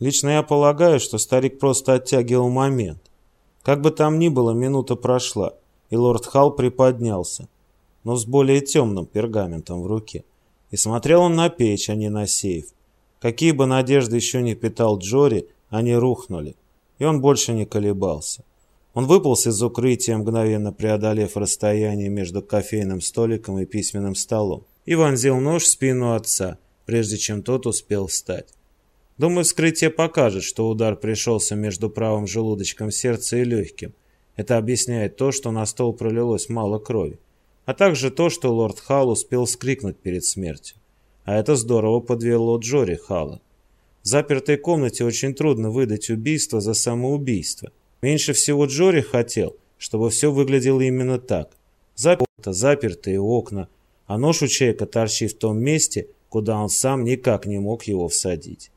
Лично я полагаю, что старик просто оттягивал момент. Как бы там ни было, минута прошла, и лорд Халл приподнялся, но с более темным пергаментом в руке. И смотрел он на печь, а не на сейф. Какие бы надежды еще не питал Джори, они рухнули, и он больше не колебался. Он выполз из укрытия, мгновенно преодолев расстояние между кофейным столиком и письменным столом, и вонзил нож в спину отца, прежде чем тот успел встать. Думаю, вскрытие покажет, что удар пришелся между правым желудочком сердца и легким. Это объясняет то, что на стол пролилось мало крови, а также то, что лорд Халл успел скрикнуть перед смертью. А это здорово подвело Джори Халла. В запертой комнате очень трудно выдать убийство за самоубийство. Меньше всего Джори хотел, чтобы все выглядело именно так. Заперто, запертые окна, а нож у человека торчит в том месте, куда он сам никак не мог его всадить.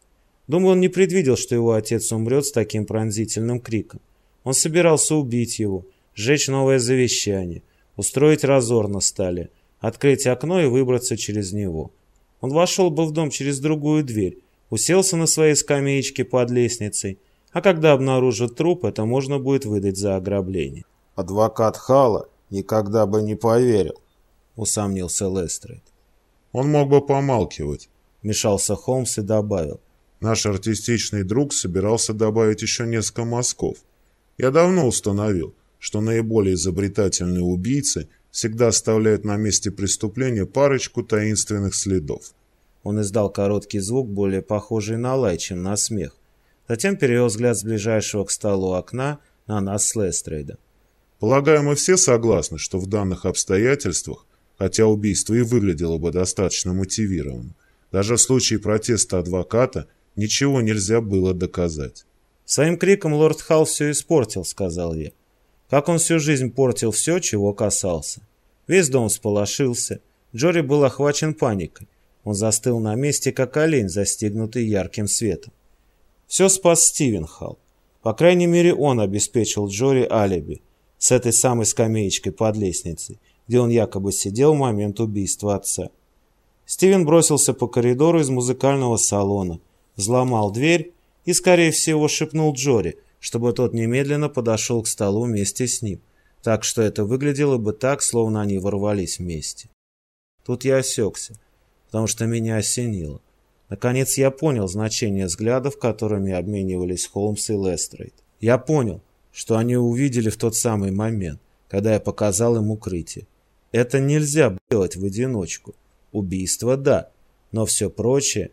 Думаю, он не предвидел, что его отец умрет с таким пронзительным криком. Он собирался убить его, сжечь новое завещание, устроить разор на столе, открыть окно и выбраться через него. Он вошел бы в дом через другую дверь, уселся на своей скамеечке под лестницей, а когда обнаружат труп, это можно будет выдать за ограбление. Адвокат Хала никогда бы не поверил, усомнился Лестрейд. Он мог бы помалкивать, вмешался Холмс и добавил. Наш артистичный друг собирался добавить еще несколько мазков. Я давно установил, что наиболее изобретательные убийцы всегда оставляют на месте преступления парочку таинственных следов. Он издал короткий звук, более похожий на лай, чем на смех. Затем перевел взгляд с ближайшего к столу окна на нас с Лестрейда. Полагаю, мы все согласны, что в данных обстоятельствах, хотя убийство и выглядело бы достаточно мотивированным, даже в случае протеста адвоката ничего нельзя было доказать. Своим криком лорд Халл все испортил, сказал я. Как он всю жизнь портил все, чего касался. Весь дом сполошился. Джори был охвачен паникой. Он застыл на месте, как олень, застигнутый ярким светом. Все спас Стивен Халл. По крайней мере, он обеспечил Джори алиби с этой самой скамеечкой под лестницей, где он якобы сидел в момент убийства отца. Стивен бросился по коридору из музыкального салона, взломал дверь и, скорее всего, шепнул Джори, чтобы тот немедленно подошел к столу вместе с ним, так что это выглядело бы так, словно они ворвались вместе. Тут я осекся, потому что меня осенило. Наконец я понял значение взглядов, которыми обменивались Холмс и Лестрейд. Я понял, что они увидели в тот самый момент, когда я показал им укрытие. Это нельзя делать в одиночку. Убийство – да, но все прочее...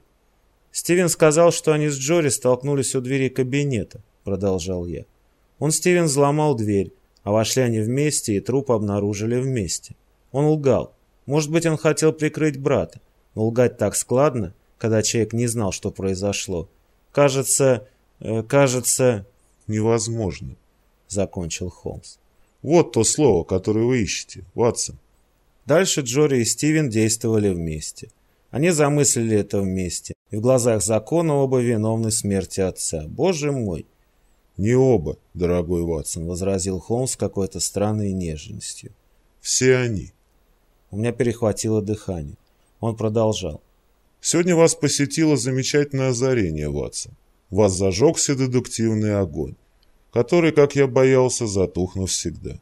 Стивен сказал, что они с Джори столкнулись у двери кабинета, продолжал я. Он, Стивен, взломал дверь, а вошли они вместе и труп обнаружили вместе. Он лгал. Может быть, он хотел прикрыть брата, но лгать так складно, когда человек не знал, что произошло. Кажется, э, кажется... Невозможно, закончил Холмс. Вот то слово, которое вы ищете, Ватсон. Дальше Джори и Стивен действовали вместе. Они замыслили это вместе, и в глазах закона оба виновны смерти отца. Боже мой! Не оба, дорогой Ватсон, возразил Холмс с какой-то странной нежностью. Все они. У меня перехватило дыхание. Он продолжал. Сегодня вас посетило замечательное озарение, Ватсон. Вас зажегся дедуктивный огонь, который, как я боялся, затух навсегда.